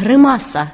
Гримаса.